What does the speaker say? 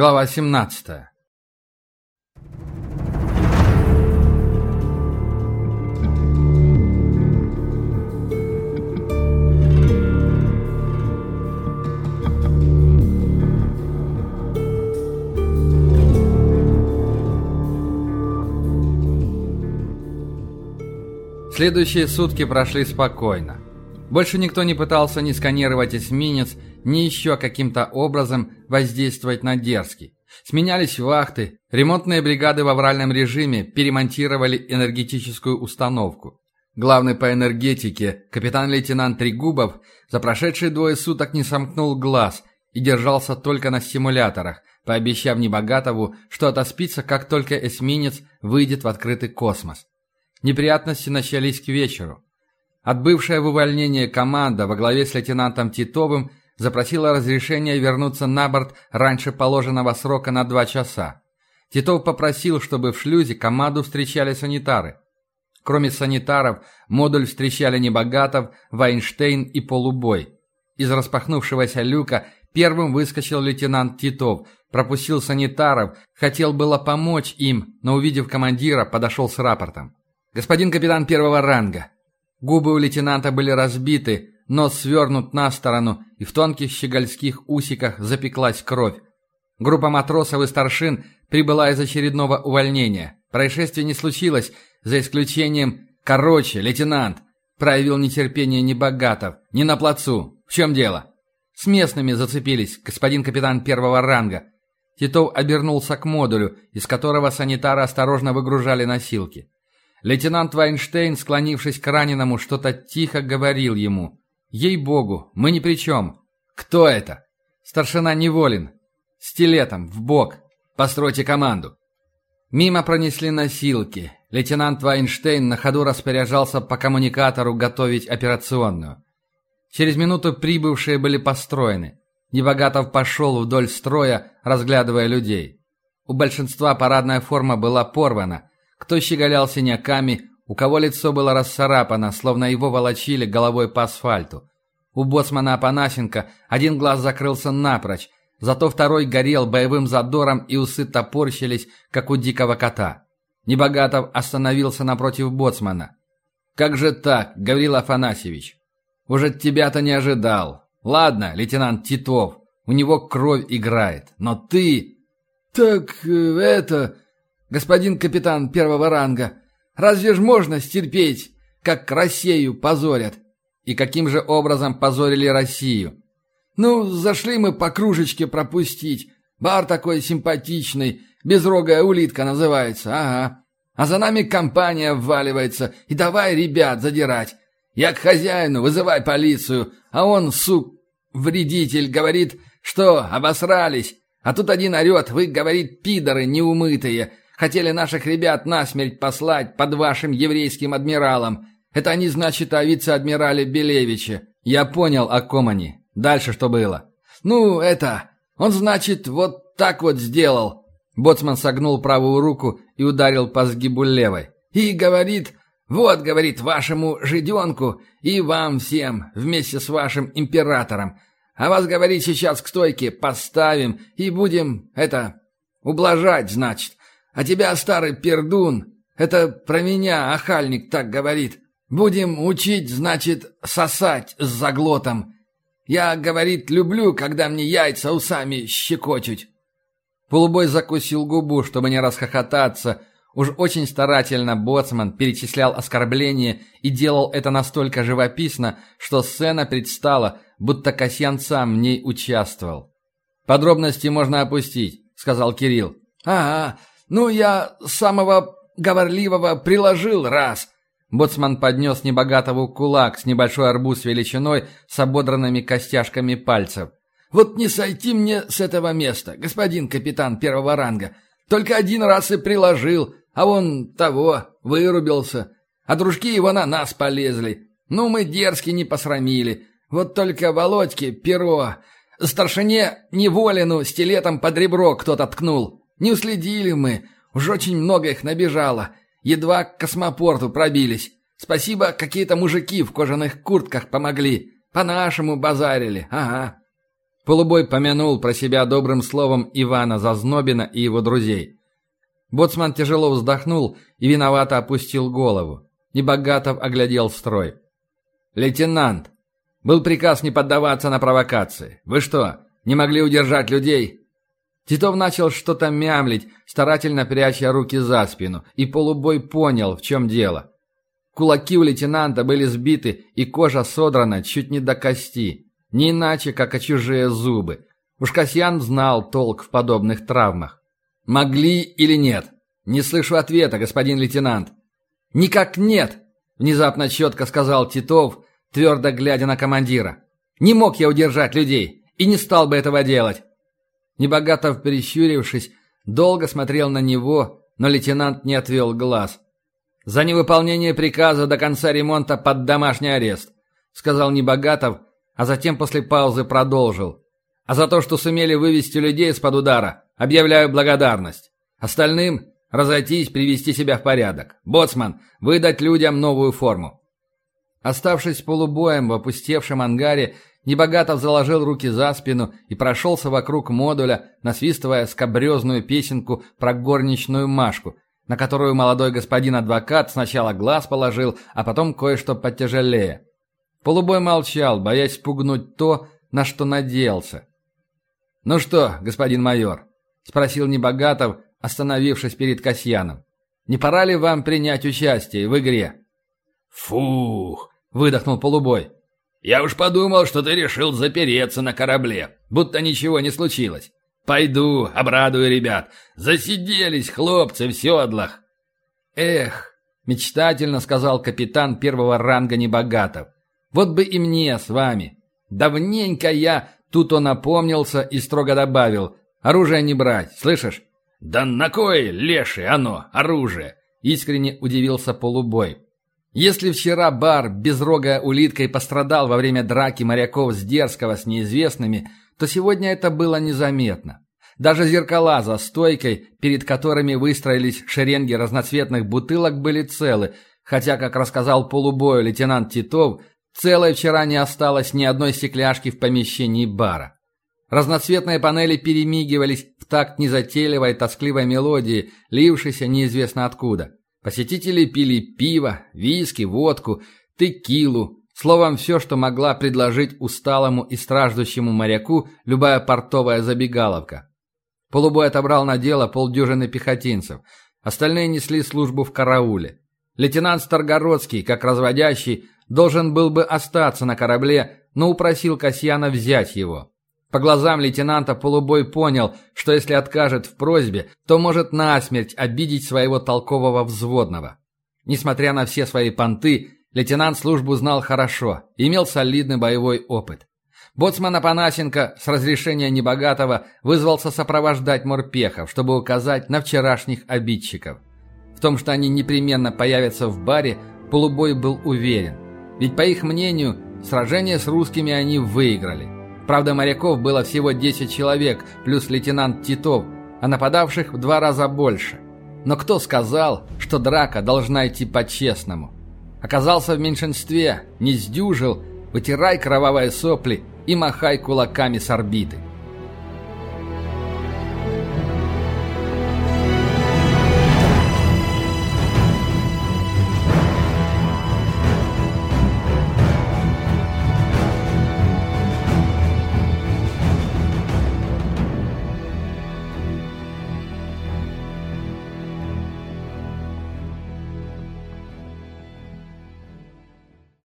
Глава 17 Следующие сутки прошли спокойно. Больше никто не пытался ни сканировать эсминец, ни еще каким-то образом воздействовать на Дерзкий. Сменялись вахты, ремонтные бригады в авральном режиме перемонтировали энергетическую установку. Главный по энергетике, капитан-лейтенант Трегубов, за прошедшие двое суток не сомкнул глаз и держался только на стимуляторах, пообещав Небогатову, что отоспится, как только эсминец выйдет в открытый космос. Неприятности начались к вечеру. Отбывшая в увольнение команда во главе с лейтенантом Титовым запросила разрешение вернуться на борт раньше положенного срока на два часа. Титов попросил, чтобы в шлюзе команду встречали санитары. Кроме санитаров, модуль встречали Небогатов, Вайнштейн и Полубой. Из распахнувшегося люка первым выскочил лейтенант Титов, пропустил санитаров, хотел было помочь им, но, увидев командира, подошел с рапортом. «Господин капитан первого ранга!» Губы у лейтенанта были разбиты, нос свернут на сторону, и в тонких щегольских усиках запеклась кровь. Группа матросов и старшин прибыла из очередного увольнения. Происшествие не случилось, за исключением... Короче, лейтенант, проявил нетерпение Небогатов. Не на плацу. В чем дело? С местными зацепились, господин капитан первого ранга. Титов обернулся к модулю, из которого санитары осторожно выгружали носилки. Лейтенант Вайнштейн, склонившись к раненому, что-то тихо говорил ему. «Ей-богу, мы ни при чем». «Кто это?» «Старшина Неволин. Стилетом, в бок. Постройте команду». Мимо пронесли носилки. Лейтенант Вайнштейн на ходу распоряжался по коммуникатору готовить операционную. Через минуту прибывшие были построены. Небогатов пошел вдоль строя, разглядывая людей. У большинства парадная форма была порвана, кто щеголял синяками, у кого лицо было расцарапано, словно его волочили головой по асфальту. У боцмана Апанасенко один глаз закрылся напрочь, зато второй горел боевым задором и усы топорщились, как у дикого кота. Небогатов остановился напротив боцмана. «Как же так, Гаврил Афанасьевич? Уже тебя-то не ожидал. Ладно, лейтенант Титов, у него кровь играет, но ты...» «Так э, это...» господин капитан первого ранга. Разве ж можно стерпеть, как Россию позорят? И каким же образом позорили Россию? Ну, зашли мы по кружечке пропустить. Бар такой симпатичный, безрогая улитка называется, ага. А за нами компания вваливается, и давай ребят задирать. Я к хозяину, вызывай полицию, а он, сук, вредитель, говорит, что обосрались. А тут один орет, вы, говорит, пидоры неумытые, Хотели наших ребят насмерть послать под вашим еврейским адмиралом. Это они, значит, о вице-адмирале Белевиче. Я понял, о ком они. Дальше что было? Ну, это... Он, значит, вот так вот сделал. Боцман согнул правую руку и ударил по сгибу левой. И говорит... Вот, говорит, вашему жиденку и вам всем, вместе с вашим императором. А вас, говорит, сейчас к стойке поставим и будем, это, ублажать, значит. А тебя, старый пердун, это про меня охальник так говорит. Будем учить, значит, сосать с заглотом. Я, говорит, люблю, когда мне яйца усами щекочут. Полубой закусил губу, чтобы не расхохотаться. Уж очень старательно боцман перечислял оскорбления и делал это настолько живописно, что сцена предстала, будто Касьян сам в ней участвовал. «Подробности можно опустить», — сказал Кирилл. «Ага, «Ну, я самого говорливого приложил раз». Боцман поднес небогатого кулак с небольшой арбуз величиной с ободранными костяшками пальцев. «Вот не сойти мне с этого места, господин капитан первого ранга. Только один раз и приложил, а он того, вырубился. А дружки его на нас полезли. Ну, мы дерзки не посрамили. Вот только Володьке перо. Старшине Неволину стилетом под ребро кто-то ткнул. Не уследили мы. Уж очень много их набежало. Едва к космопорту пробились. Спасибо, какие-то мужики в кожаных куртках помогли. По-нашему базарили, ага. Полубой помянул про себя добрым словом Ивана Зазнобина и его друзей. Боцман тяжело вздохнул и виновато опустил голову. Небогатов оглядел строй. «Лейтенант, был приказ не поддаваться на провокации. Вы что, не могли удержать людей?» Титов начал что-то мямлить, старательно пряча руки за спину, и полубой понял, в чем дело. Кулаки у лейтенанта были сбиты, и кожа содрана чуть не до кости. Не иначе, как о чужие зубы. Уж Касьян знал толк в подобных травмах. «Могли или нет?» «Не слышу ответа, господин лейтенант». «Никак нет!» – внезапно четко сказал Титов, твердо глядя на командира. «Не мог я удержать людей, и не стал бы этого делать». Небогатов, прищурившись, долго смотрел на него, но лейтенант не отвел глаз. «За невыполнение приказа до конца ремонта под домашний арест», – сказал Небогатов, а затем после паузы продолжил. А за то, что сумели вывести людей из-под удара, объявляю благодарность. Остальным разойтись, привести себя в порядок. Боцман, выдать людям новую форму. Оставшись полубоем в опустевшем ангаре, Небогатов заложил руки за спину и прошелся вокруг модуля, насвистывая скобрезную песенку про горничную Машку, на которую молодой господин адвокат сначала глаз положил, а потом кое-что потяжелее. Полубой молчал, боясь спугнуть то, на что надеялся. «Ну что, господин майор?» – спросил Небогатов, остановившись перед Касьяном. «Не пора ли вам принять участие в игре?» «Фух!» – выдохнул полубой. «Я уж подумал, что ты решил запереться на корабле, будто ничего не случилось. Пойду, обрадую ребят. Засиделись хлопцы в седлах». «Эх!» – мечтательно сказал капитан первого ранга Небогатов. Вот бы и мне с вами. Давненько я...» Тут он опомнился и строго добавил. «Оружие не брать, слышишь?» «Да на кой, леший, оно, оружие?» Искренне удивился полубой. Если вчера бар безрогая улитка и пострадал во время драки моряков с дерзкого с неизвестными, то сегодня это было незаметно. Даже зеркала за стойкой, перед которыми выстроились шеренги разноцветных бутылок, были целы, хотя, как рассказал полубою лейтенант Титов, Целой вчера не осталось ни одной стекляшки в помещении бара. Разноцветные панели перемигивались в такт незатейливой тоскливой мелодии, лившейся неизвестно откуда. Посетители пили пиво, виски, водку, текилу, словом, все, что могла предложить усталому и страждущему моряку любая портовая забегаловка. Полубой отобрал на дело полдюжины пехотинцев, остальные несли службу в карауле. Лейтенант Старгородский, как разводящий, должен был бы остаться на корабле, но упросил Касьяна взять его. По глазам лейтенанта Полубой понял, что если откажет в просьбе, то может насмерть обидеть своего толкового взводного. Несмотря на все свои понты, лейтенант службу знал хорошо, имел солидный боевой опыт. Боцман Апанасенко с разрешения небогатого вызвался сопровождать морпехов, чтобы указать на вчерашних обидчиков. В том, что они непременно появятся в баре, Полубой был уверен – ведь, по их мнению, сражение с русскими они выиграли. Правда, моряков было всего 10 человек, плюс лейтенант Титов, а нападавших в два раза больше. Но кто сказал, что драка должна идти по-честному? Оказался в меньшинстве, не сдюжил, вытирай кровавые сопли и махай кулаками с орбиты.